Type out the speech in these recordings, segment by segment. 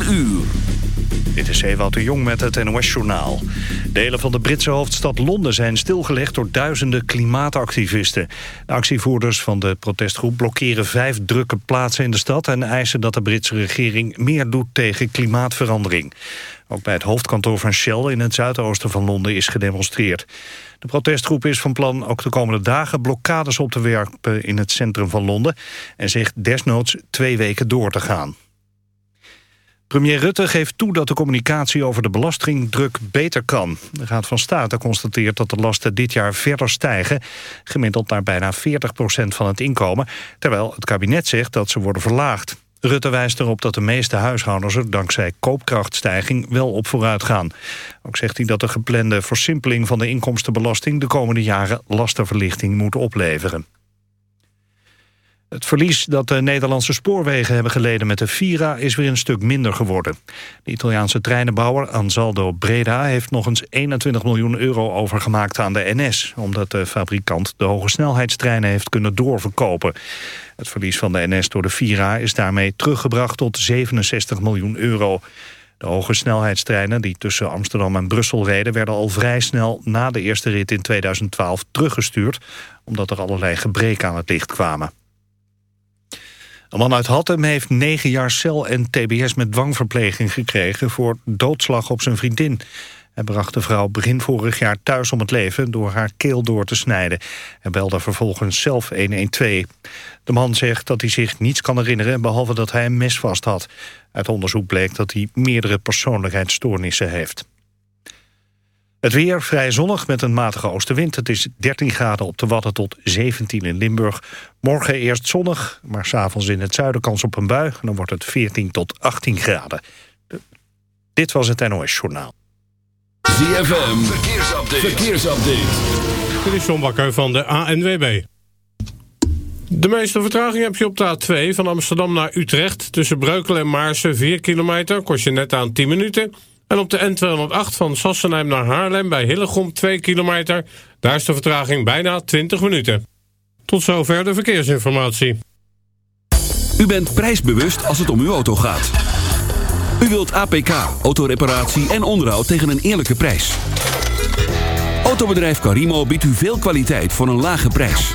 4 uur. Dit is Ewout de Jong met het NOS-journaal. Delen van de Britse hoofdstad Londen zijn stilgelegd door duizenden klimaatactivisten. De actievoerders van de protestgroep blokkeren vijf drukke plaatsen in de stad... en eisen dat de Britse regering meer doet tegen klimaatverandering. Ook bij het hoofdkantoor van Shell in het zuidoosten van Londen is gedemonstreerd. De protestgroep is van plan ook de komende dagen blokkades op te werpen in het centrum van Londen... en zegt desnoods twee weken door te gaan. Premier Rutte geeft toe dat de communicatie over de belastingdruk beter kan. De Raad van State constateert dat de lasten dit jaar verder stijgen... gemiddeld naar bijna 40% van het inkomen... terwijl het kabinet zegt dat ze worden verlaagd. Rutte wijst erop dat de meeste huishoudens er dankzij koopkrachtstijging wel op vooruit gaan. Ook zegt hij dat de geplande versimpeling van de inkomstenbelasting... de komende jaren lastenverlichting moet opleveren. Het verlies dat de Nederlandse spoorwegen hebben geleden met de Vira is weer een stuk minder geworden. De Italiaanse treinenbouwer Ansaldo Breda heeft nog eens 21 miljoen euro overgemaakt aan de NS, omdat de fabrikant de hoge snelheidstreinen heeft kunnen doorverkopen. Het verlies van de NS door de Vira is daarmee teruggebracht tot 67 miljoen euro. De hoge snelheidstreinen die tussen Amsterdam en Brussel reden... werden al vrij snel na de eerste rit in 2012 teruggestuurd... omdat er allerlei gebreken aan het licht kwamen. Een man uit Hattem heeft negen jaar cel en tbs met dwangverpleging gekregen... voor doodslag op zijn vriendin. Hij bracht de vrouw begin vorig jaar thuis om het leven... door haar keel door te snijden. Hij belde vervolgens zelf 112. De man zegt dat hij zich niets kan herinneren... behalve dat hij een mes vast had. Uit onderzoek bleek dat hij meerdere persoonlijkheidsstoornissen heeft. Het weer vrij zonnig met een matige oostenwind. Het is 13 graden op de Wadden tot 17 in Limburg. Morgen eerst zonnig, maar s'avonds in het zuiden kans op een bui. Dan wordt het 14 tot 18 graden. Dit was het NOS Journaal. ZFM, verkeersupdate. verkeersupdate. Dit is John Bakker van de ANWB. De meeste vertraging heb je op de A2 van Amsterdam naar Utrecht. Tussen Breukelen en Maarsen 4 kilometer, kost je net aan 10 minuten... En op de N208 van Sassenheim naar Haarlem bij Hillegom 2 kilometer. Daar is de vertraging bijna 20 minuten. Tot zover de verkeersinformatie. U bent prijsbewust als het om uw auto gaat. U wilt APK, autoreparatie en onderhoud tegen een eerlijke prijs. Autobedrijf Carimo biedt u veel kwaliteit voor een lage prijs.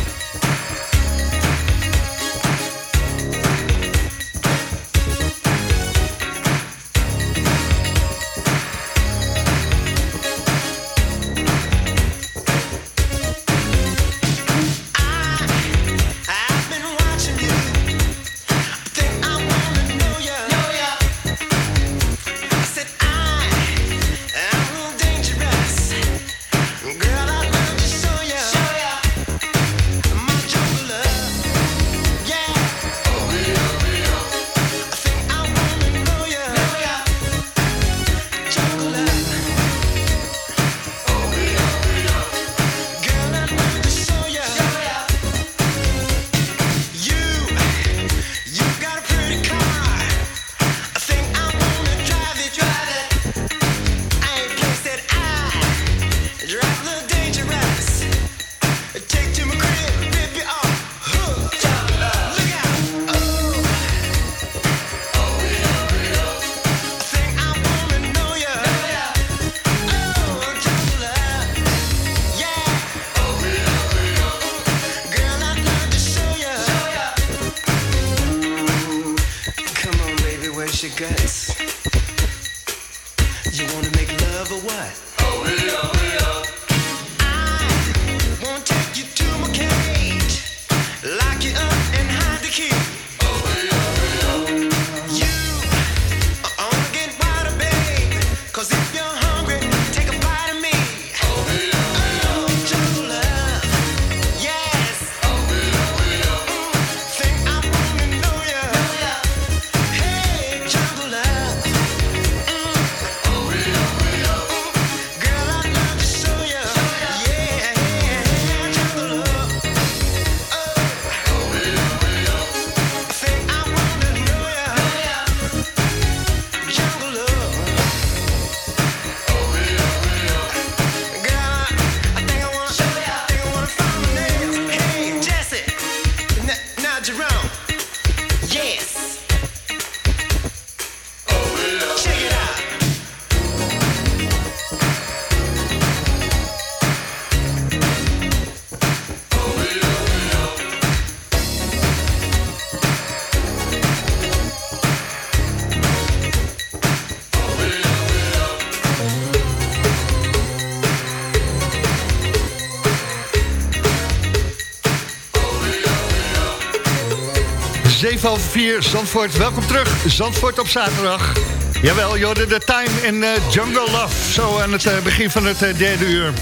7 over 4, Zandvoort. Welkom terug, Zandvoort op zaterdag. Jawel, Jorden, de Time in eh, Jungle Love. Zo aan het eh, begin van het eh, derde uur.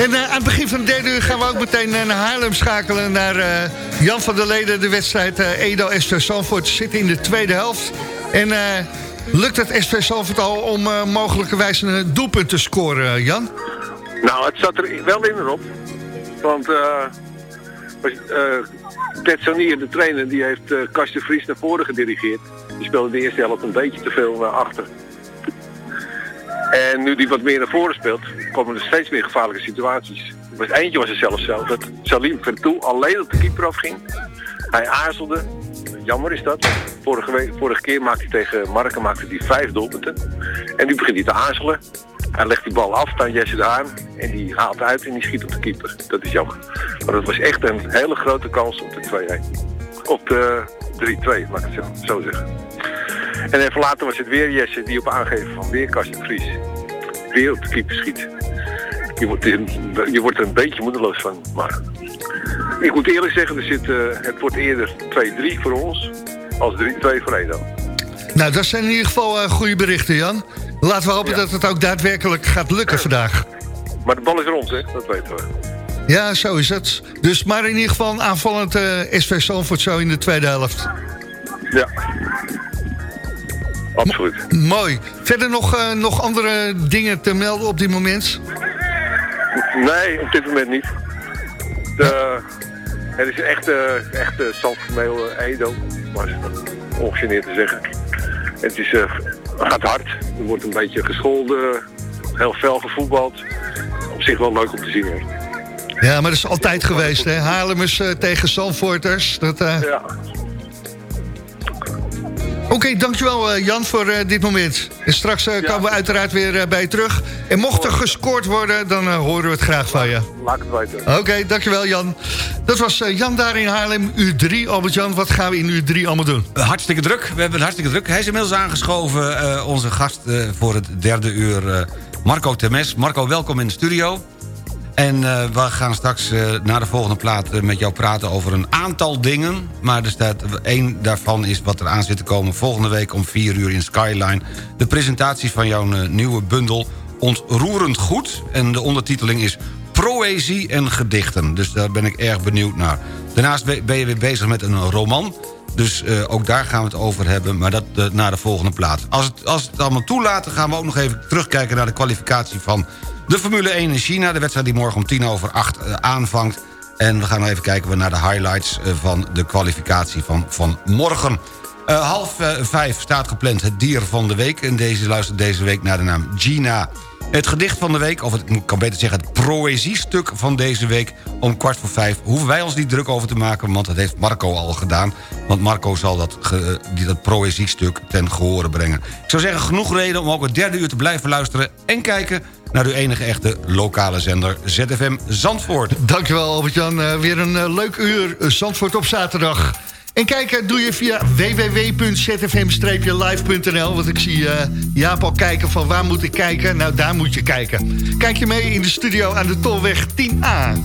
En aan het begin van het derde uur gaan we ook meteen naar Haarlem schakelen... naar Jan van der Leden, de wedstrijd edo SV Zandvoort zit in de tweede helft. En lukt het SV Zandvoort al om mogelijkerwijs een doelpunt te scoren, Jan? Nou, het zat er wel in erop. Want eh was- eh, de trainer, die heeft eh Kastje Vries naar voren gedirigeerd. Die speelde de eerste helft een beetje te veel naar achter. En nu die wat meer naar voren speelt, komen er steeds meer gevaarlijke situaties. Was eentje was er zelfs zo, dat Salim Vertoe alleen op de keeper afging. Hij aarzelde. Jammer is dat. Vorige, vorige keer maakte hij tegen Marken maakte hij vijf doelpunten. En nu begint hij te aarzelen. Hij legt die bal af aan Jesse de Haan. En die haalt uit en die schiet op de keeper. Dat is jammer. Maar dat was echt een hele grote kans op de 2-1. Op de 3-2, laat ik het zo- zeggen. En even later was het weer Jesse die op aangeven van weer Karsten Vries. Weer op de keeper schiet. Je wordt, je wordt er een beetje moedeloos van. Maar ik moet eerlijk zeggen, er zit, eh, het wordt eerder 2-3 voor ons als 3-2 voor Edo. Nou, dat zijn in ieder geval eh, goede berichten, Jan. Laten we hopen dat het ook daadwerkelijk gaat lukken vandaag. Maar de bal is rond, hè? dat weten we. Ja, zo is het. Dus maar in ieder geval een aanvallend eh, SV Zandvoort zo in de tweede helft. Ja. Absoluut. Mooi. Verder nog, nog andere dingen te melden op dit moment? Nee, op dit moment niet. De, het is echt, eh echt Zandvoortmeel eh, Edo, maar ongegeneerd te zeggen. Het is, eh, gaat hard, er wordt een beetje gescholden, heel fel gevoetbald. Op zich wel leuk om te zien hoor. Ja, maar dat is altijd geweest, hè? Haarlemmers eh, tegen Zandvoorters. Dat, eh, Ja, Oké, dankjewel eh, Jan voor eh, dit moment. En straks eh, komen we uiteraard weer bij je terug. En mocht er gescoord worden, dan horen we het graag van je. laat het weten. Oké, dankjewel Jan. Dat was eh, Jan daar in Haarlem, U3. Albert-Jan, wat gaan we in U3 allemaal doen? Hartstikke druk. We hebben het hartstikke druk. Hij is inmiddels aangeschoven, eh, onze gast eh, voor het derde uur, eh, Marco Temes. Marco, welkom in de studio. En eh, we gaan straks eh, na de volgende plaat eh, met jou praten over een aantal dingen. Maar er staat één daarvan is wat er aan zit te komen volgende week om 4 uur in Skyline. De presentatie van jouw nieuwe bundel Ontroerend Goed. En de ondertiteling is Proëzie en Gedichten. Dus daar ben ik erg benieuwd naar. Daarnaast ben je weer bezig met een roman. Dus ook daar gaan we het over hebben, maar dat eh, na de volgende plaat. Als het, als het allemaal toelaat, dan gaan we ook nog even terugkijken... naar de kwalificatie van de Formule 1 in China. De wedstrijd die morgen om tien over acht eh, aanvangt. En we gaan nog even kijken naar de highlights eh, van de kwalificatie van, van morgen. Eh, half vijf staat gepland het dier van de week. En deze luistert deze week naar de naam Gina. Het gedicht van de week, of het, ik kan beter zeggen... het proëziestuk van deze week om kwart voor vijf... hoeven wij ons niet druk over te maken, want dat heeft Marco al gedaan. Want Marco zal dat, ge- dat proëziestuk ten gehore brengen. Ik zou zeggen, genoeg reden om ook het derde uur te blijven luisteren... en kijken naar uw enige echte lokale zender ZFM Zandvoort. Dankjewel Albert-Jan. Eh, weer een eh, leuk uur eh, Zandvoort op zaterdag. En kijken doe je via www.zfm-live.nl. Want ik zie eh, Jaap al kijken van waar moet ik kijken? Nou, daar moet je kijken. Kijk je mee in de studio aan de Tolweg 10A.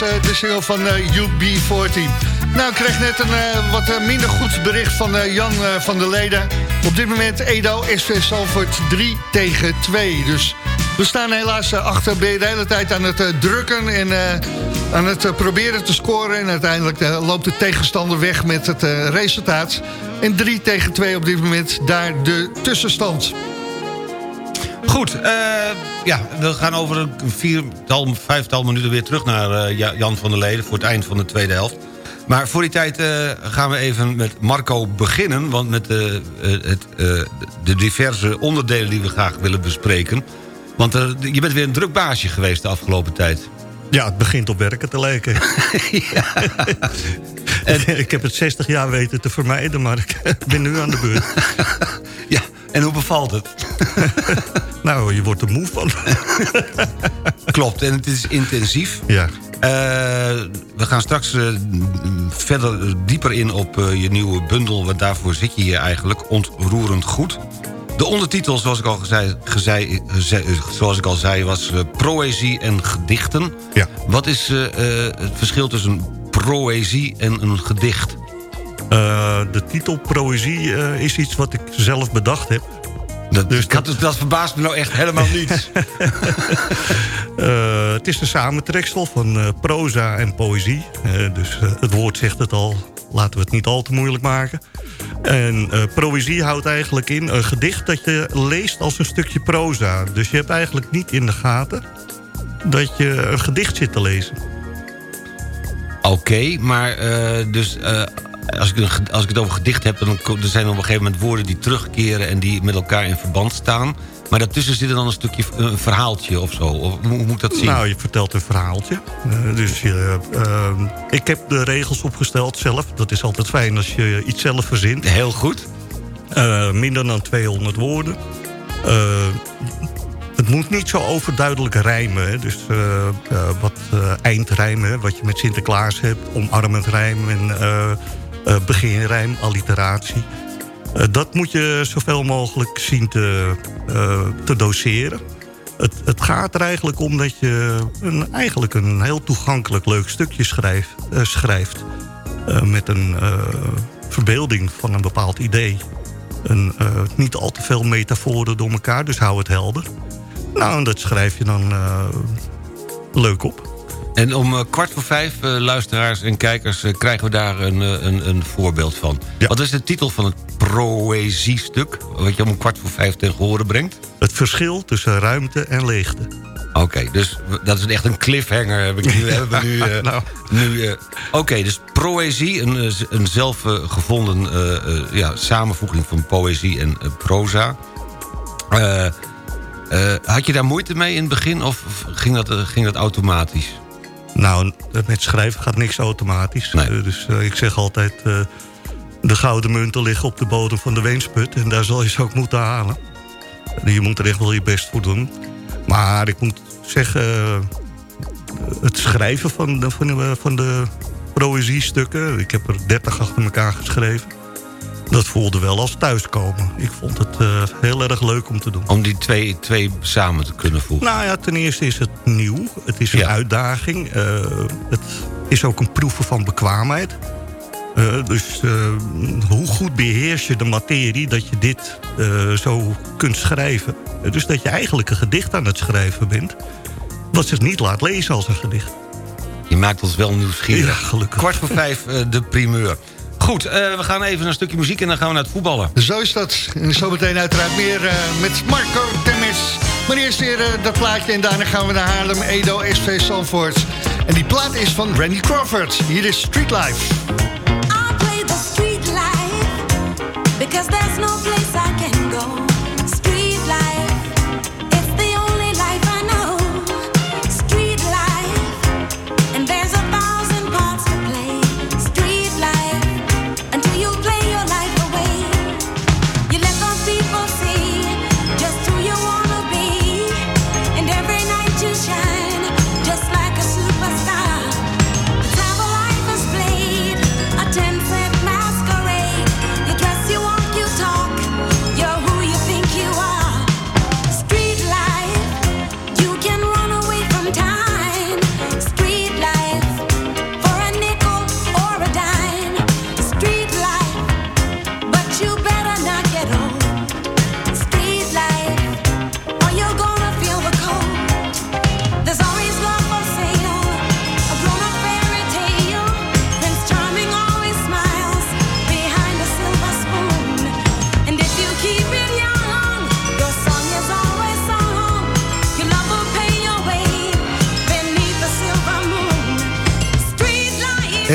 Eh, de single van eh, UB40. Nou, ik kreeg net een eh, wat minder goed bericht van Jan van der Leden. Op dit moment Edo SV Salford 3 tegen 2. Dus we staan helaas achter. Ben de hele tijd aan het drukken en aan het proberen te scoren. En uiteindelijk loopt de tegenstander weg met het resultaat. En 3 tegen 2 op dit moment daar de tussenstand. Goed, eh, ja, we gaan over een viertal, vijftal minuten weer terug naar eh, Ja- Jan van der Leden... voor het eind van de tweede helft. Maar voor die tijd eh, gaan we even met Marco beginnen... want met eh, het, de diverse onderdelen die we graag willen bespreken. Want je bent weer een druk baasje geweest de afgelopen tijd. Ja, het begint op werken te lijken. ik heb het 60 jaar weten te vermijden, maar ik ben nu aan de beurt. ja, en hoe bevalt het? nou, je wordt er moe van. Klopt, en het is intensief. Ja. Eh, we gaan straks eh, verder dieper in op eh, je nieuwe bundel... want daarvoor zit je hier eigenlijk ontroerend goed. De ondertitel, zoals ik al, gezei, gezei- gezei- zoals ik al zei, was proëzie en gedichten. Ja. Wat is het verschil tussen proëzie en een gedicht? Eh, de titel Proëzie eh, is iets wat ik zelf bedacht heb. Dat, dus dat, dat verbaast me nou echt helemaal niet. Eh, het is een samentreksel van eh, proza en poëzie. Dus het woord zegt het al. Laten we het niet al te moeilijk maken. En poëzie houdt eigenlijk in een gedicht dat je leest als een stukje proza. Dus je hebt eigenlijk niet in de gaten dat je een gedicht zit te lezen. Oké, maar dus... als ik, als ik het over gedicht heb... dan er zijn op een gegeven moment woorden die terugkeren... en die met elkaar in verband staan. Maar daartussen zit er dan een stukje een verhaaltje of zo. Of, hoe moet ik dat zien? Nou, je vertelt een verhaaltje. Eh, dus je, eh, ik heb de regels opgesteld zelf. Dat is altijd fijn als je iets zelf verzint. Heel goed. Eh, minder dan 200 woorden. Het moet niet zo overduidelijk rijmen. Hè. Dus wat eindrijmen, wat je met Sinterklaas hebt. Omarmend rijm en beginrijm, alliteratie. Eh, dat moet je zoveel mogelijk zien te, eh, te doseren. Het, het gaat er eigenlijk om dat je een, eigenlijk een heel toegankelijk leuk stukje schrijft. eh, eh, met een eh, verbeelding van een bepaald idee. Een, eh, niet al te veel metaforen door elkaar, dus hou het helder. Nou, en dat schrijf je dan eh, leuk op. En om eh, kwart voor vijf, eh, luisteraars en kijkers... eh, krijgen we daar een, een, een voorbeeld van. Wat is de titel van het proëziestuk... wat je om kwart voor vijf tegen horen brengt? Het verschil tussen ruimte en leegte. Oké, dus dat is echt een cliffhanger. Heb ik nu, hebben we nu, Nou. nu Oké, dus proëzie, een, een zelfgevonden ja, samenvoeging van poëzie en proza. Had je daar moeite mee in het begin of ging dat, ging dat automatisch? Nou, met schrijven gaat niks automatisch. Eh, dus eh, ik zeg altijd... eh, de gouden munten liggen op de bodem van de Weensput... en daar zal je ze ook moeten halen. Je moet er echt wel je best voor doen. Maar ik moet zeggen... het schrijven van de, van de, van de proëziestukken... ik heb er 30 achter elkaar geschreven... dat voelde wel als thuiskomen. Ik vond het eh, heel erg leuk om te doen. Om die twee, twee samen te kunnen voegen? Nou ja, ten eerste is het nieuw. Het is een uitdaging. Eh, het is ook een proeven van bekwaamheid. Eh, dus hoe goed beheers je de materie dat je dit zo kunt schrijven. Dus dat je eigenlijk een gedicht aan het schrijven bent... wat zich niet laat lezen als een gedicht. Je maakt ons wel nieuwsgierig. Ja, gelukkig. Kwart voor vijf, de primeur. Goed, eh, we gaan even een stukje muziek en dan gaan we naar het voetballen. Zo is dat. En zometeen uiteraard meer eh, met Marco Temes. Maar eerst weer eh, dat plaatje en daarna gaan we naar Haarlem, Edo, SV Zandvoort. En die plaat is van Randy Crawford. Hier is Street Life. I play the street life because there's no place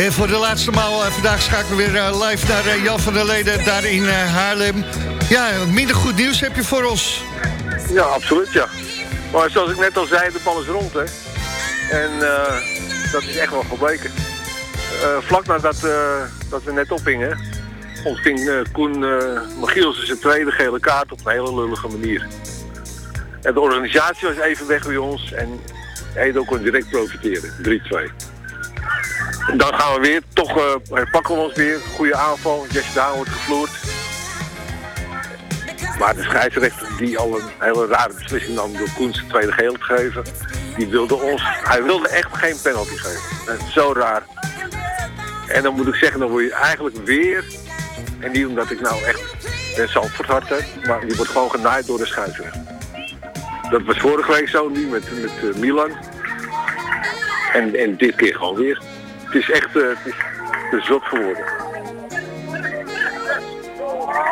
En voor de laatste maal, eh, vandaag schakelen we weer eh, live naar eh, Jan van der Leden, daar in Haarlem. Ja, minder goed nieuws heb je voor ons. Ja, absoluut, ja. Maar zoals ik net al zei, de bal is rond, hè. En dat is echt wel gebleken. Vlak nadat dat we net ophingen, ontving Koen Magielsen zijn tweede gele kaart op een hele lullige manier. En de organisatie was even weg bij ons en Edo kon direct profiteren. 3-2. Dan gaan we weer, toch eh, pakken we ons weer. Goede aanval, Jesse Daan wordt gevloerd. Maar de scheidsrechter die al een hele rare beslissing nam door Koens de tweede geel te geven, die wilde ons, hij wilde echt geen penalty geven. Zo raar. En dan moet ik zeggen, dan word je eigenlijk weer, en niet omdat ik nou echt En Zandvoort had dat, maar die wordt gewoon genaaid door de scheidsrechter. Dat was vorige week zo, nu met, met eh, Milan. En, en dit keer gewoon weer. Het is echt eh, het is te zot voor woorden.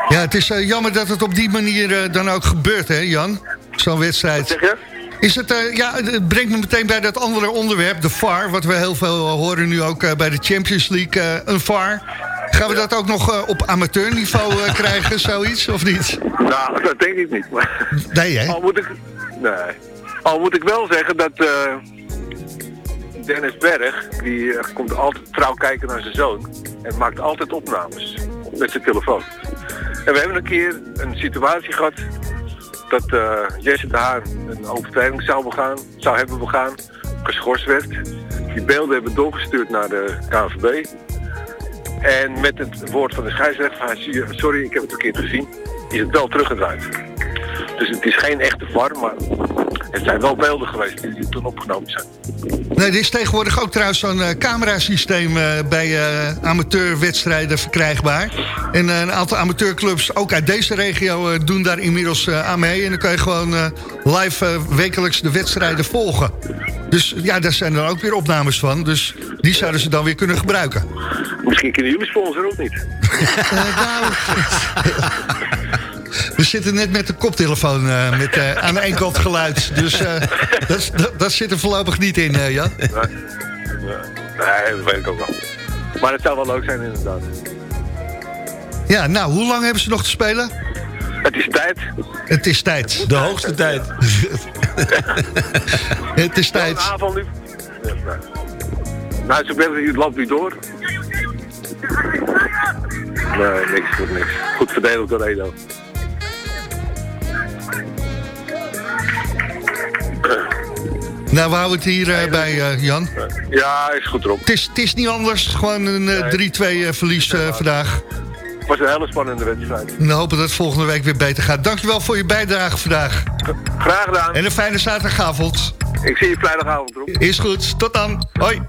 Ja, het is eh, jammer dat het op die manier eh, dan ook gebeurt, hè Jan? Zo'n wedstrijd. Zeg je? Is het, ja, het brengt me meteen bij dat andere onderwerp, de VAR. Wat we heel veel horen nu ook bij de Champions League, een VAR. Gaan we dat ook nog op amateurniveau krijgen, zoiets, of niet? Nou, dat denk ik niet. Maar... Nee, hè? Al moet ik, nee. Al moet ik wel zeggen dat Dennis Berg, die eh, komt altijd trouw kijken naar zijn zoon. En maakt altijd opnames met zijn telefoon. En we hebben een keer een situatie gehad dat eh, Jesse de Haan een overtreding zou, begaan, zou hebben begaan, geschorst werd. Die beelden hebben doorgestuurd naar de KNVB. En met het woord van de scheidsrechter van, "Zie je, sorry, ik heb het verkeerd gezien, is het wel teruggedraaid. Dus het is geen echte VAR, maar het zijn wel beelden geweest die toen opgenomen zijn. Nee, er is tegenwoordig ook trouwens zo'n eh, camerasysteem eh, bij eh, amateurwedstrijden verkrijgbaar. En een aantal amateurclubs, ook uit deze regio, eh, doen daar inmiddels eh, aan mee. En dan kan je gewoon eh, live wekelijks de wedstrijden volgen. Dus ja, daar zijn er ook weer opnames van. Dus die zouden ze dan weer kunnen gebruiken. Misschien kunnen jullie sponsoren ook niet. We zitten net met de koptelefoon eh, met eh, aan de ene kant geluid. Dus eh, dat, dat, dat zit er voorlopig niet in, eh, Jan. Nee, dat weet ik ook wel. Maar het zou wel leuk zijn inderdaad. Ja, nou, hoe lang hebben ze nog te spelen? Het is tijd. Het is tijd. De hoogste tijd. Het is tijd. Avond nu. Nou, ze bellen het loopt nu door. Nee, niks, goed niks. Goed verdedigd door Edo. Nou, we houden het hier eh, bij, eh, Jan. Ja, is goed erop. Het is, het is niet anders. Gewoon een eh, 3-2 eh, verlies vandaag. Het was een hele spannende wedstrijd. En we hopen dat het volgende week weer beter gaat. Dankjewel voor je bijdrage vandaag. Graag gedaan. En een fijne zaterdagavond. Ik zie je vrijdagavond erop. Is goed. Tot dan. Hoi.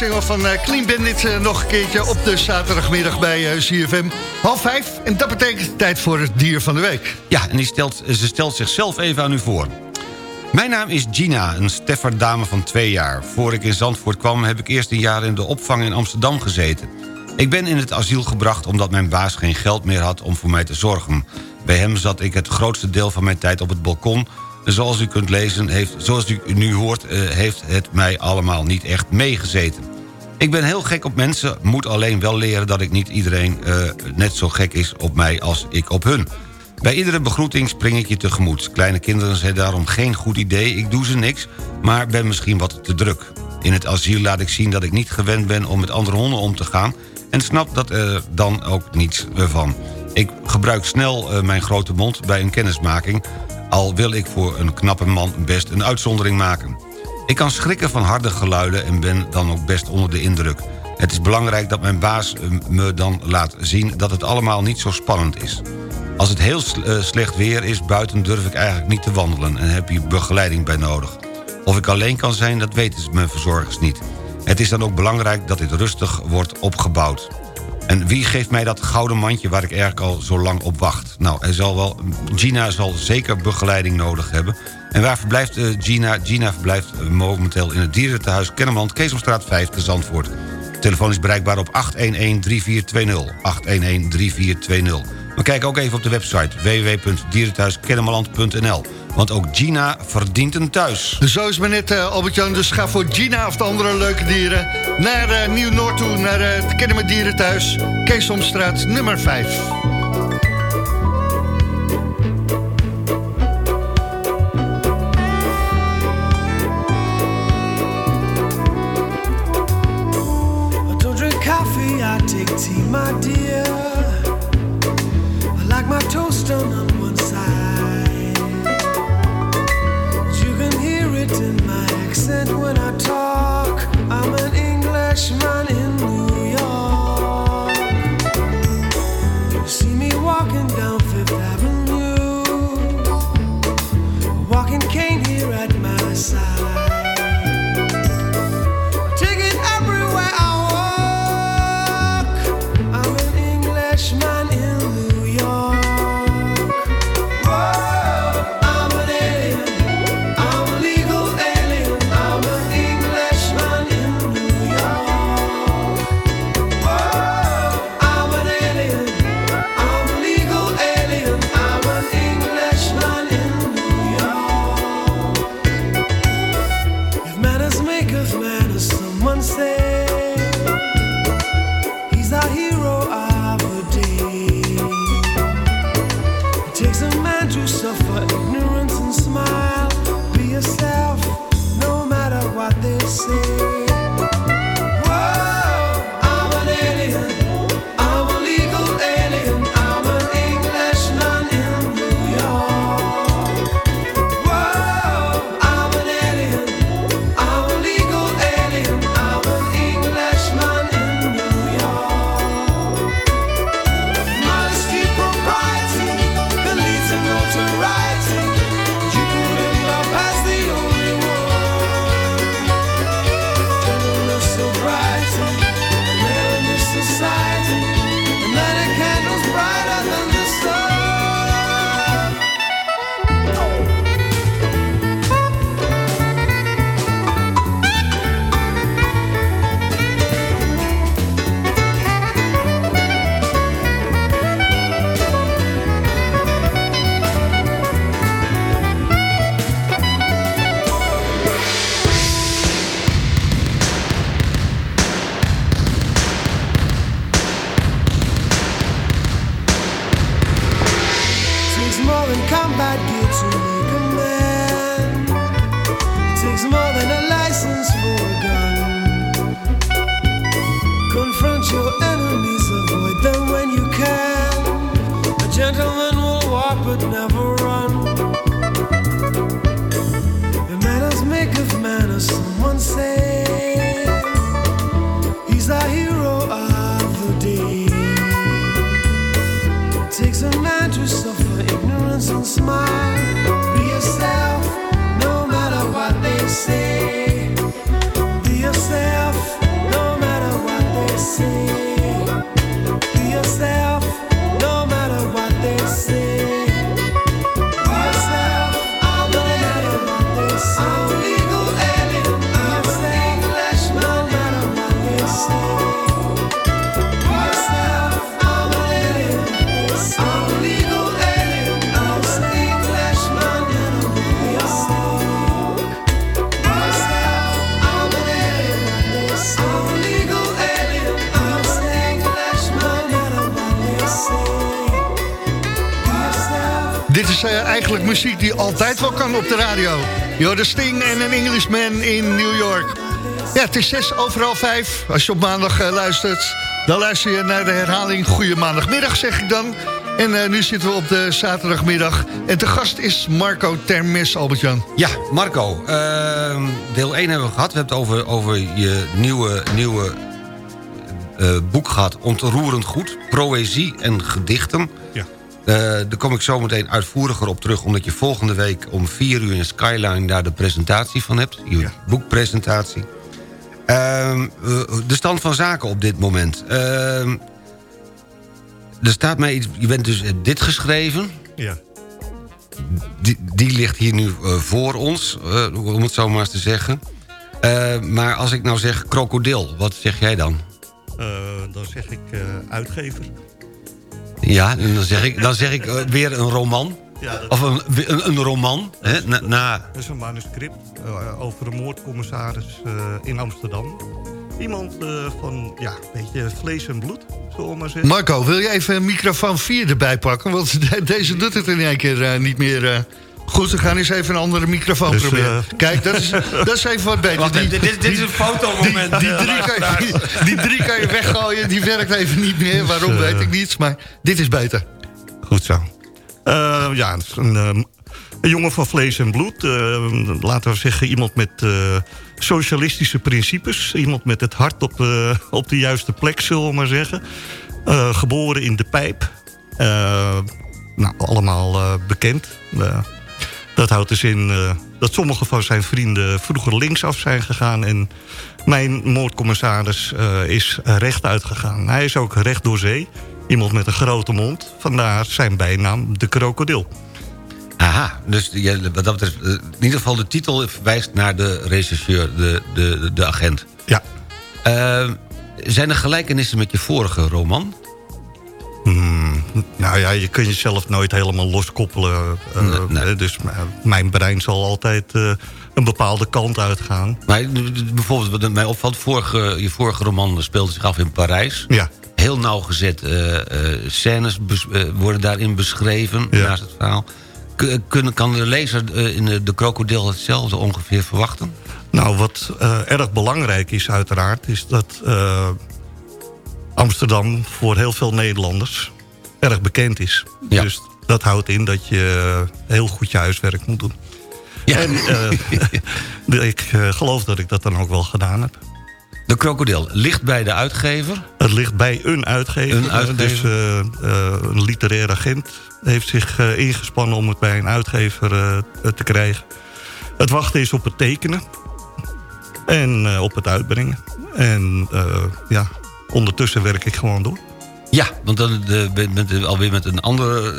Single van eh, Clean Bandit eh, nog een keertje op de zaterdagmiddag bij eh, CFM. Half vijf. En dat betekent tijd voor het dier van de week. Ja, en stelt, ze stelt zichzelf even aan u voor. Mijn naam is Gina, een Stefferdame van twee jaar. Voor ik in Zandvoort kwam heb ik eerst een jaar in de opvang in Amsterdam gezeten. Ik ben in het asiel gebracht omdat mijn baas geen geld meer had om voor mij te zorgen. Bij hem zat ik het grootste deel van mijn tijd op het balkon. Zoals u kunt lezen, heeft, zoals u nu hoort, eh, heeft het mij allemaal niet echt meegezeten. Ik ben heel gek op mensen, moet alleen wel leren dat ik niet iedereen eh, net zo gek is op mij als ik op hun. Bij iedere begroeting spring ik je tegemoet. Kleine kinderen zijn daarom geen goed idee, ik doe ze niks, maar ben misschien wat te druk. In het asiel laat ik zien dat ik niet gewend ben om met andere honden om te gaan... en snap dat er dan ook niets van. Ik gebruik snel eh, mijn grote mond bij een kennismaking... al wil ik voor een knappe man best een uitzondering maken. Ik kan schrikken van harde geluiden en ben dan ook best onder de indruk. Het is belangrijk dat mijn baas eh, me dan laat zien dat het allemaal niet zo spannend is. Als het heel eh, slecht weer is buiten durf ik eigenlijk niet te wandelen... en heb je begeleiding bij nodig. Of ik alleen kan zijn, dat weten mijn verzorgers niet. Het is dan ook belangrijk dat dit rustig wordt opgebouwd. En wie geeft mij dat gouden mandje waar ik eigenlijk al zo lang op wacht? Nou, hij zal wel, Gina zal zeker begeleiding nodig hebben. En waar verblijft eh, Gina? Gina verblijft eh, momenteel in het dierentehuis Kennemerland... Keesomstraat 5 te Zandvoort. Telefoon is bereikbaar op 811-3420. 811-3420. Maar kijk ook even op de website www.dierenthuiskennemerland.nl. Want ook Gina verdient een thuis. Zo is maar net, eh, Albert-Jan. Dus ga voor Gina of de andere leuke dieren... naar eh, Nieuw-Noord toe, naar eh, het Kennemer Dierenthuis. Keesomstraat nummer 5. I don't drink coffee, I take tea, my dear. Eigenlijk muziek die altijd wel kan op de radio. Yo, de Sting en een Englishman in New York. Ja, het is zes overal vijf. Als je op maandag eh, luistert, dan luister je naar de herhaling. Goeie maandagmiddag, zeg ik dan. En eh, nu zitten we op de zaterdagmiddag. En te gast is Marco Termes, Albert-Jan. Ja, Marco, ehm, deel 1 hebben we gehad. We hebben het over, over je nieuwe, nieuwe eh, boek gehad. Ontroerend goed, proëzie en gedichten. Ja. Eh, daar kom ik zo meteen uitvoeriger op terug... omdat je volgende week om 4 uur in Skyline... daar de presentatie van hebt, je boekpresentatie. Ehm, eh, de stand van zaken op dit moment. Ehm, er staat mij iets... Je bent dus eh, dit geschreven... Ja. Die, die ligt hier nu voor ons, om het zo maar eens te zeggen. Maar als ik nou zeg krokodil, wat zeg jij dan? Dan zeg ik uitgever. Ja, en dan zeg ik, dan zeg ik eh, weer een roman. Ja, dat- Of een, een, een roman. Hè? Na, na- Dat is een manuscript eh, over een moordcommissaris eh, in Amsterdam. Iemand eh, van, ja, een beetje vlees en bloed, zullen we maar zeggen. Marco, wil je even microfoon 4 erbij pakken? Want de- deze doet het in één keer eh, niet meer... eh, Goed, we gaan eens even een andere microfoon Dus, proberen. eh, Kijk, dat is, dat is even wat beter. Dit- dit- is een fotomoment, Die, die, eh, drie kan je, die, die drie kan je weggooien, die werkt even niet meer. Waarom, Dus, eh, weet ik niet. Maar dit is beter. Goed zo. Eh, ja, een, eh, een jongen van vlees en bloed. eh, laten we zeggen, iemand met eh, socialistische principes. Iemand met het hart op, eh, op de juiste plek, zullen we maar zeggen. Eh, geboren in de pijp. Eh, nou, allemaal eh, bekend. Dat houdt dus in eh, dat sommige van zijn vrienden vroeger linksaf zijn gegaan... en mijn moordcommissaris eh, is rechtuit gegaan. Hij is ook recht door zee. Iemand met een grote mond. Vandaar zijn bijnaam de krokodil. Aha, dus je, wat dat betreft, eh, in ieder geval de titel verwijst naar de rechercheur, de, de, de agent. Ja. Zijn er gelijkenissen met je vorige roman? Hmm, nou ja, je kunt jezelf nooit helemaal loskoppelen. eh, eh, Dus m- mijn brein zal altijd eh, een bepaalde kant uitgaan. Maar bijvoorbeeld, wat mij opvalt, vorige, je vorige roman speelde zich af in Parijs. Ja. Heel nauwgezet eh, eh, scènes eh, worden daarin beschreven naast het verhaal. Kunnen, kan de lezer eh, in de, de krokodil hetzelfde ongeveer verwachten? Nou, wat eh, erg belangrijk is uiteraard... is dat eh, Amsterdam voor heel veel Nederlanders erg bekend is. Dus dat houdt in dat je heel goed je huiswerk moet doen. En eh, ik eh, geloof dat ik dat dan ook wel gedaan heb. De krokodil ligt bij de uitgever? Het ligt bij een uitgever. Een uitgever. Dus eh, eh, een literair agent heeft zich ingespannen om het bij een uitgever te krijgen. Het wachten is op het tekenen. En op het uitbrengen. En ja, ondertussen werk ik gewoon door. Ja, want dan de, ben- bent u alweer met een andere...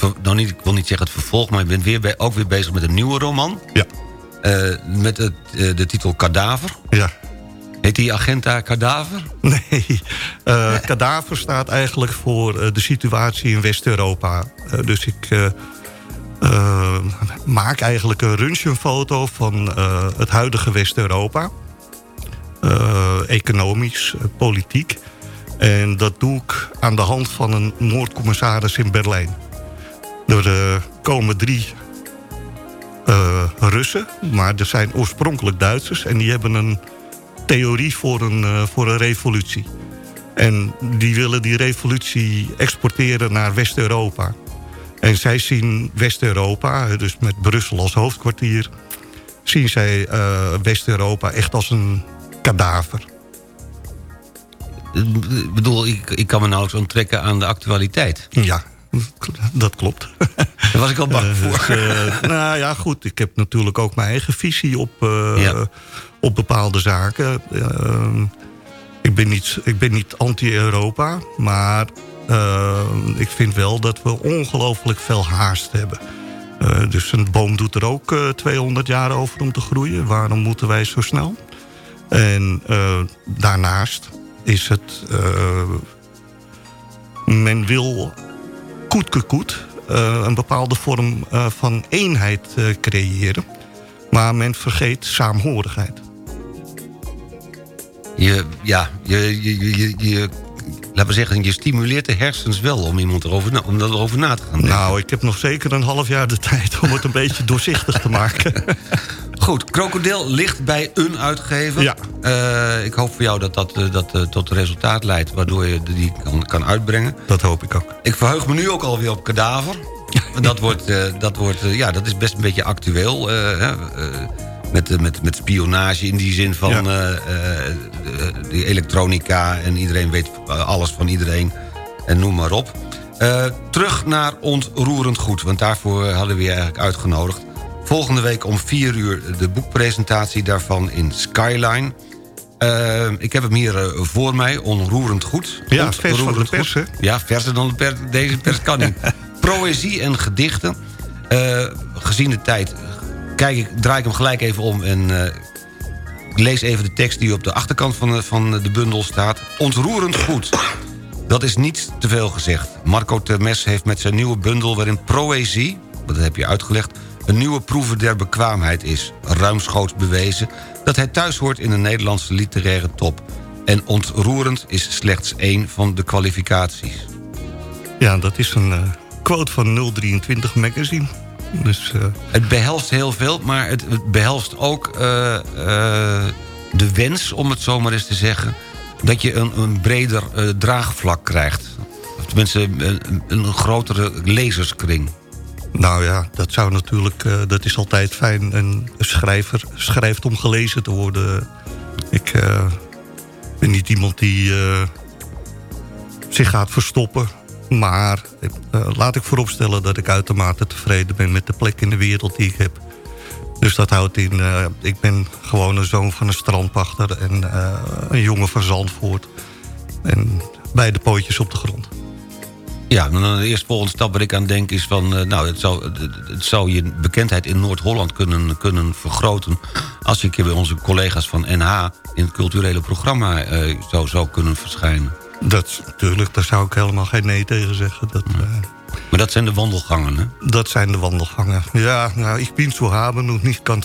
eh, nou niet, ik wil niet zeggen het vervolg... maar je bent weer bij, ook weer bezig met een nieuwe roman. Ja. Eh, met het, eh, de titel Kadaver. Ja. Heet die agent daar Kadaver? Nee, eh kadaver staat eigenlijk voor eh, de situatie in West-Europa. Eh, dus ik eh, eh, maak eigenlijk een röntgenfoto van eh, het huidige West-Europa. Economisch, eh, politiek. En dat doe ik aan de hand van een moordcommissaris in Berlijn. Er eh, komen drie eh, Russen, maar er zijn oorspronkelijk Duitsers... en die hebben een theorie voor een, voor een revolutie. En die willen die revolutie exporteren naar West-Europa. En zij zien West-Europa, dus met Brussel als hoofdkwartier... zien zij West-Europa echt als een kadaver. Ik bedoel, ik, ik kan me nauwelijks onttrekken aan de actualiteit. Ja, dat klopt. Daar was ik al bang Eh, voor. dus, eh, nou ja, goed. Ik heb natuurlijk ook mijn eigen visie op, eh, op bepaalde zaken. Ik, ben niet, ik ben niet anti-Europa, maar ik vind wel dat we ongelooflijk veel haast hebben. Dus een boom doet er ook eh, 200 jaar over om te groeien. Waarom moeten wij zo snel? En daarnaast is het... eh, men wil koetke koet eh, een bepaalde vorm eh, van eenheid creëren. Maar men vergeet saamhorigheid. Je, ja, je, je, je, je- laten we zeggen, je stimuleert de hersens wel om, iemand erover na, om erover na te gaan denken. Nou, ik heb nog zeker een half jaar de tijd om het een beetje doorzichtig te maken. Goed, Krokodil ligt bij een uitgever. Ja. Eh, ik hoop voor jou dat dat, eh, dat eh, tot resultaat leidt... waardoor je die kan, kan uitbrengen. Dat hoop ik ook. Ik verheug me nu ook alweer op Kadaver. dat, wordt, dat, wordt, ja, dat is best een beetje actueel. hè, met, eh, met, met spionage in die zin van Ja. eh, eh, die elektronica... en iedereen weet alles van iedereen en noem maar op. Terug naar ontroerend goed, want daarvoor hadden we je eigenlijk uitgenodigd. Volgende week om 4 uur de boekpresentatie daarvan in Skyline. Ik heb hem hier voor mij, onroerend goed. Ja, vers van de pers. Ja, verser dan de pers, deze pers kan niet. Proëzie en gedichten. Gezien de tijd kijk ik, draai ik hem gelijk even om... en eh, ik lees even de tekst die op de achterkant van de, van de bundel staat. Ontroerend goed. Dat is niet te veel gezegd. Marco Termes heeft met zijn nieuwe bundel... waarin proëzie, dat heb je uitgelegd... een nieuwe proeve der bekwaamheid is. Ruimschoots bewezen dat hij thuis hoort in de Nederlandse literaire top. En ontroerend is slechts één van de kwalificaties. Ja, dat is een eh, quote van 023 Magazine. Dus, eh, Het behelst heel veel, maar het, het behelst ook eh, eh, de wens, om het zo maar eens te zeggen... dat je een, een breder draagvlak krijgt. Of tenminste, een, een, grotere lezerskring. Nou ja, dat zou natuurlijk, dat is altijd fijn. Een schrijver schrijft om gelezen te worden. Ik ben niet iemand die zich gaat verstoppen. Maar eh, laat ik vooropstellen dat ik uitermate tevreden ben met de plek in de wereld die ik heb. Dus dat houdt in, eh, ik ben gewoon een zoon van een strandpachter en eh, een jongen van Zandvoort. En beide pootjes op de grond. Ja, dan de eerste volgende stap waar ik aan denk is van... nou, het zou, het, zou je bekendheid in Noord-Holland kunnen, kunnen vergroten... als je een keer bij onze collega's van NH... in het culturele programma zou, zou kunnen verschijnen. Dat natuurlijk, daar zou ik helemaal geen nee tegen zeggen. Dat, eh, Maar dat zijn de wandelgangen, hè? dat zijn de wandelgangen. Ja, nou, ik ben zo haben und niet kan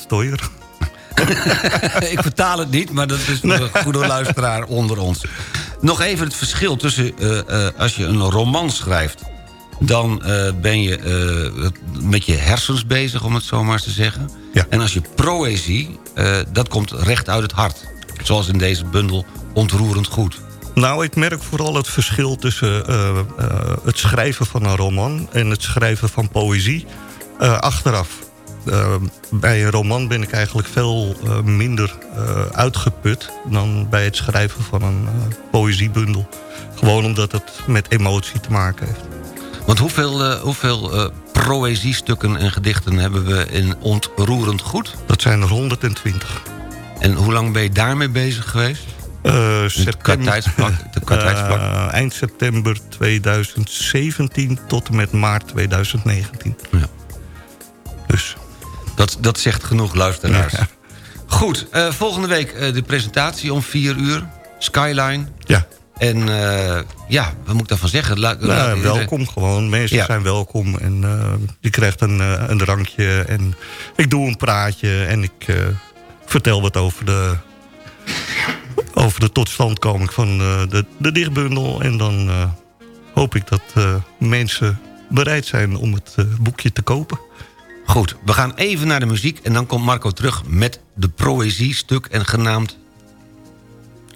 ik vertaal het niet, maar dat is een goede luisteraar onder ons. Nog even het verschil tussen eh, eh, als je een roman schrijft... dan ben je met je hersens bezig, om het zo maar eens te zeggen. En als je proëzie, dat komt recht uit het hart. Zoals in deze bundel Ontroerend Goed. Nou, ik merk vooral het verschil tussen eh, eh, het schrijven van een roman... en het schrijven van poëzie eh, achteraf. Bij een roman ben ik eigenlijk veel minder uitgeput... dan bij het schrijven van een poëziebundel. Gewoon omdat het met emotie te maken heeft. Want hoeveel, hoeveel proëziestukken en gedichten hebben we in Ontroerend Goed? Dat zijn er 120. En hoe lang ben je daarmee bezig geweest? Eh, september-. Eh, eind september 2017 tot en met maart 2019. Ja. Dus. Dat, dat zegt genoeg, luisteraars. Goed, eh, volgende week de presentatie om 4 uur. Skyline. Ja. En ja, wat moet ik daarvan zeggen? La- Nou, welkom gewoon. Mensen Ja. zijn welkom. En je krijgt een, een drankje. En ik doe een praatje. En ik vertel wat over de, over de totstandkoming van eh, de, de dichtbundel. En dan eh, hoop ik dat eh, mensen bereid zijn om het boekje te kopen. Goed, we gaan even naar de muziek... en dan komt Marco terug met de proëziestuk en genaamd...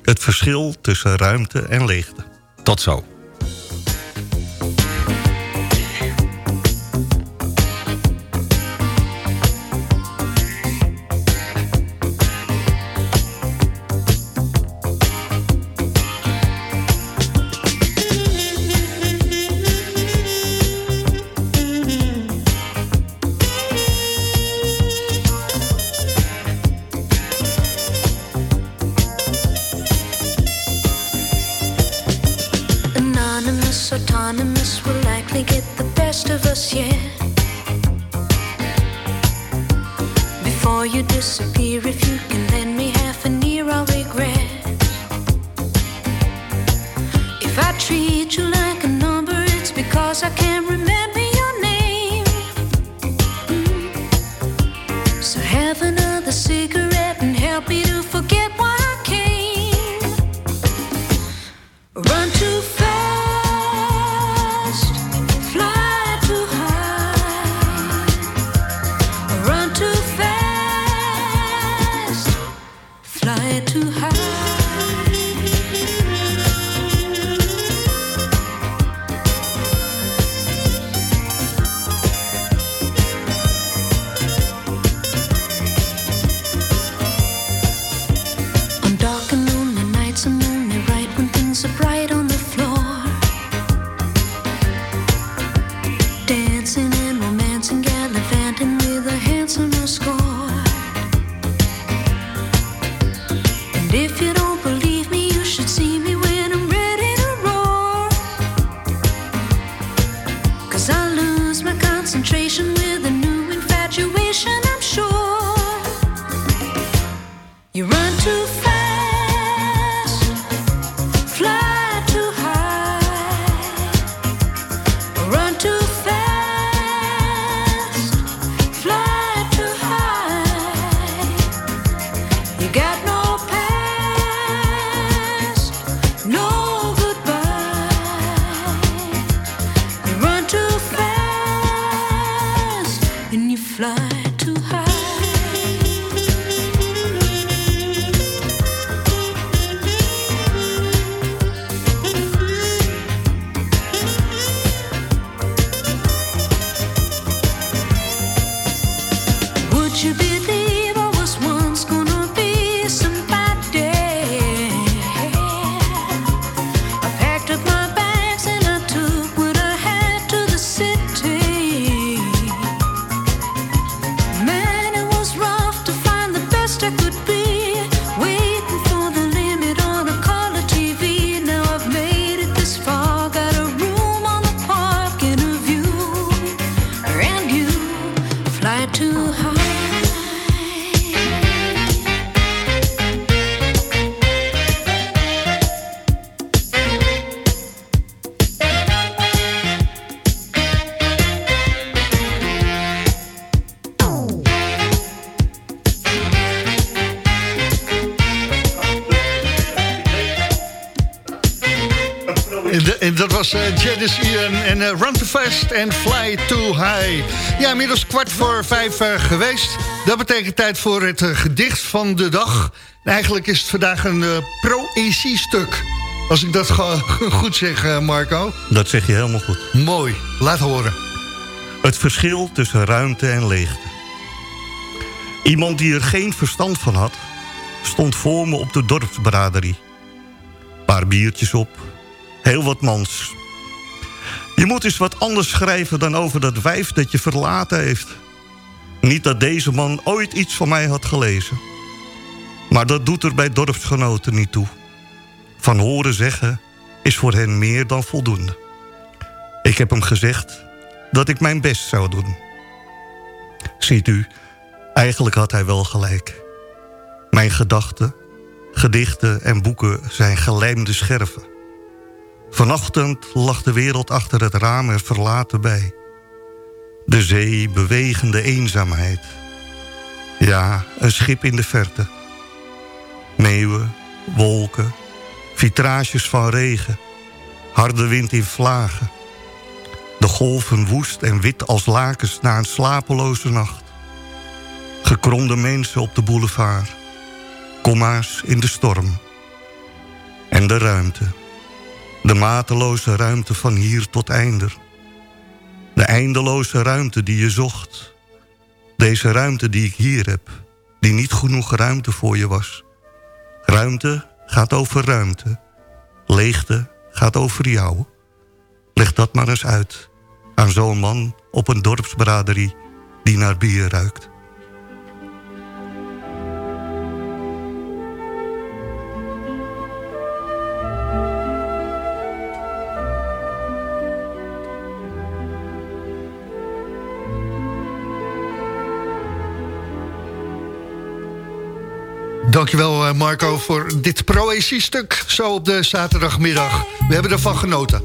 Het verschil tussen ruimte en leegte. Tot zo. You run eh Janice Ian en eh, Run Too Fast and Fly Too High. Ja, inmiddels kwart voor vijf eh, geweest. Dat betekent tijd voor het eh, gedicht van de dag. En eigenlijk is het vandaag een eh proëziestuk. Als ik dat goed zeg, Marco. Dat zeg je helemaal goed. Mooi, laat horen. Het verschil tussen ruimte en leegte. Iemand die er geen verstand van had... stond voor me op de dorpsbraderie. Paar biertjes op, heel wat mans. Je moet eens wat anders schrijven dan over dat wijf dat je verlaten heeft. Niet dat deze man ooit iets van mij had gelezen. Maar dat doet er bij dorpsgenoten niet toe. Van horen zeggen is voor hen meer dan voldoende. Ik heb hem gezegd dat ik mijn best zou doen. Ziet u, eigenlijk had hij wel gelijk. Mijn gedachten, gedichten en boeken zijn gelijmde scherven. Vanochtend lag de wereld achter het raam er verlaten bij. De zee bewegende eenzaamheid. Ja, een schip in de verte. Meeuwen, wolken, vitrages van regen. Harde wind in vlagen. De golven woest en wit als lakens na een slapeloze nacht. Gekromde mensen op de boulevard. Komma's in de storm. En de ruimte. De mateloze ruimte van hier tot einder. De eindeloze ruimte die je zocht. Deze ruimte die ik hier heb, die niet genoeg ruimte voor je was. Ruimte gaat over ruimte. Leegte gaat over jou. Leg dat maar eens uit aan zo'n man op een dorpsbraderie die naar bier ruikt. Dankjewel eh, Marco voor dit proëzie stuk zo op de zaterdagmiddag. We hebben ervan genoten.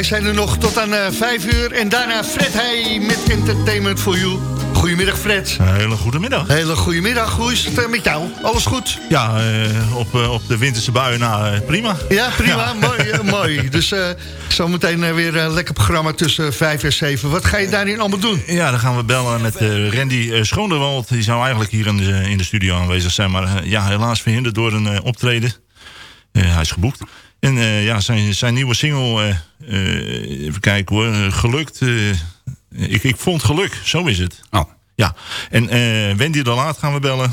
Wij zijn er nog tot aan eh, 5 uur. En daarna Fred Heij met Entertainment for You. Goedemiddag Fred. Hele goede middag. Hele goede middag. Hoe is het eh, met jou? Alles goed? Ja, eh, op, op de winterse buien na eh, prima. Ja, prima. Ja. Mooi, mooi. Dus zometeen weer een lekker programma tussen 5 en 7. Wat ga je daarin allemaal doen? Ja, dan gaan we bellen met Randy Schoonderwald. Die zou eigenlijk hier in de, in de studio aanwezig zijn. Maar ja, helaas verhinderd door een optreden. Hij is geboekt. En eh, ja, zijn, zijn nieuwe single, eh, eh, even kijken hoor, gelukt. ik, ik vond geluk, zo is het. Oh. Ja, en Wendy de Laat gaan we bellen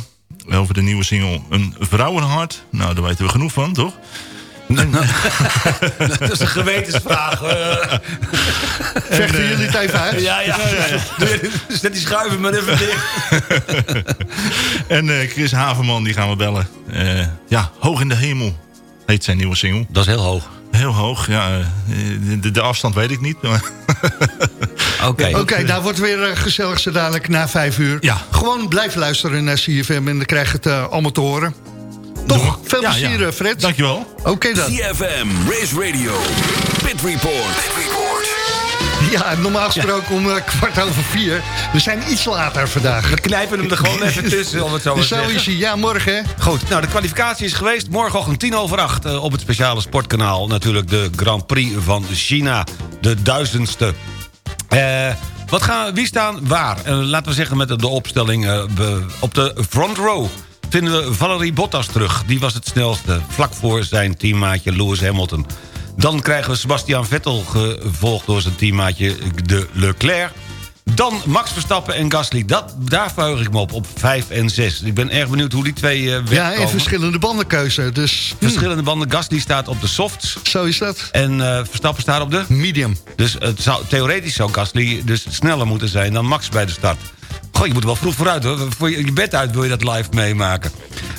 over de nieuwe single Een Vrouwenhart. Nou, daar weten we genoeg van, toch? En- Dat is een gewetensvraag. Vechten jullie het even uit? Ja, ja. Je- Zet die schuiven maar even dicht. en Chris Haverman, die gaan we bellen. Ja, Hoog in de Hemel heet zijn nieuwe single. Dat is heel hoog. Heel hoog, ja. eh, De, de afstand weet ik niet. maar- Oké. Oké, daar wordt weer eh, gezellig zo dadelijk na 5 uur. Ja. Gewoon blijf luisteren naar CFM en dan krijg je het eh, allemaal te horen. Toch, veel Ja, plezier ja. eh, Fred. Dankjewel. Oké dan. CFM, Race Radio, Pit Report. Ja, normaal gesproken om eh, kwart over vier. We zijn iets later vandaag. We knijpen hem er gewoon even tussen, om het zo maar te Zo zeggen. is hij. Ja, morgen hè. Goed, nou de kwalificatie is geweest. Morgenochtend tien over acht eh, op het speciale sportkanaal. Natuurlijk de Grand Prix van China. De duizendste. Eh, wat gaan, wie staan waar? Eh, laten we zeggen met de, opstelling be- op de front row. Vinden we Valerie Bottas terug. Die was het snelste. Vlak voor zijn teammaatje Lewis Hamilton. Dan krijgen we Sebastian Vettel gevolgd door zijn teammaatje de Leclerc. Dan Max Verstappen en Gasly. Dat, daar verheug ik me op, op 5 en 6. Ik ben erg benieuwd hoe die twee eh wegkomen. Ja, en verschillende bandenkeuze. Dus Verschillende banden. Gasly staat op de softs. zo is dat. En eh, Verstappen staat op de... Medium. Dus het zou, theoretisch zou Gasly dus sneller moeten zijn dan Max bij de start. Goh, je moet er wel vroeg vooruit hoor. Voor je, bed uit wil je dat live meemaken.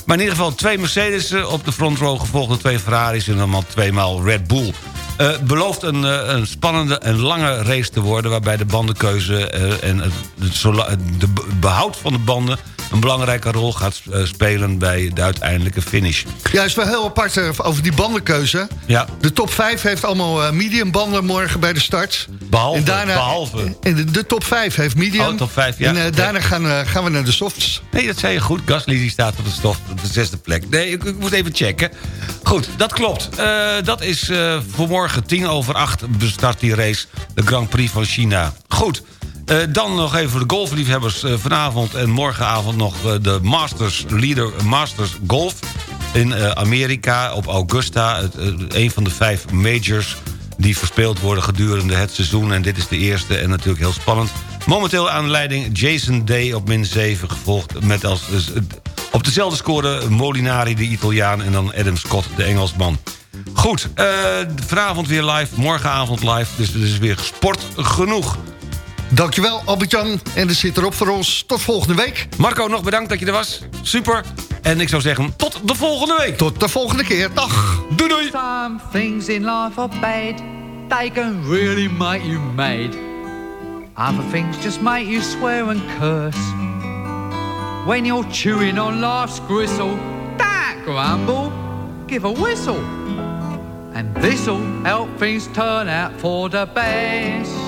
Maar in ieder geval twee Mercedes eh, op de front row... gevolgd door twee Ferraris en maar tweemaal Red Bull. Eh, belooft een, eh, een spannende en lange race te worden... waarbij de bandenkeuze en het, de be- behoud van de banden... een belangrijke rol gaat eh, spelen bij de uiteindelijke finish. Ja, is wel heel apart eh, over die bandenkeuze. Ja, De top 5 heeft allemaal eh, medium banden morgen bij de start. behalve... en daarna, behalve En de, de top 5 heeft medium. Oh, top vijf, ja. En daarna gaan, gaan we naar de softs. Nee, dat zei je goed. Gasly die staat op de, stof, op de zesde plek. Nee, ik, ik moet even checken. Goed, dat klopt. Dat is voor morgen tien over acht bestart die race. De Grand Prix van China. Goed. Eh, dan nog even voor de golfliefhebbers. eh, vanavond en morgenavond nog eh, de Masters Leader Masters Golf. In Amerika op Augusta. Het, een van de vijf majors die verspeeld worden gedurende het seizoen. En dit is de eerste en natuurlijk heel spannend. Momenteel aan de leiding Jason Day op min 7, gevolgd met als... op dezelfde score Molinari, de Italiaan... en dan Adam Scott, de Engelsman. Goed, vanavond weer live, morgenavond live. Dus het is weer sport genoeg. Dankjewel Albert-Jan. En er zit erop voor ons. Tot volgende week. Marco, nog bedankt dat je er was. Super. En ik zou zeggen, tot de volgende week. Tot de volgende keer. Dag. Doei doei. Some things in life are bad. They can really make you mad. Other things just make you swear and curse. When you're chewing on life's gristle, don't grumble, give a whistle. And this'll help things turn out for the best.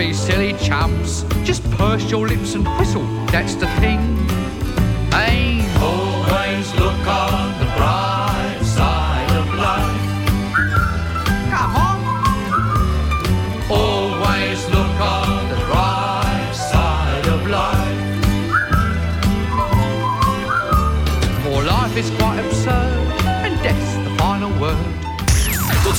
be silly chumps. Just purse your lips and whistle, that's the thing. Hey, always look on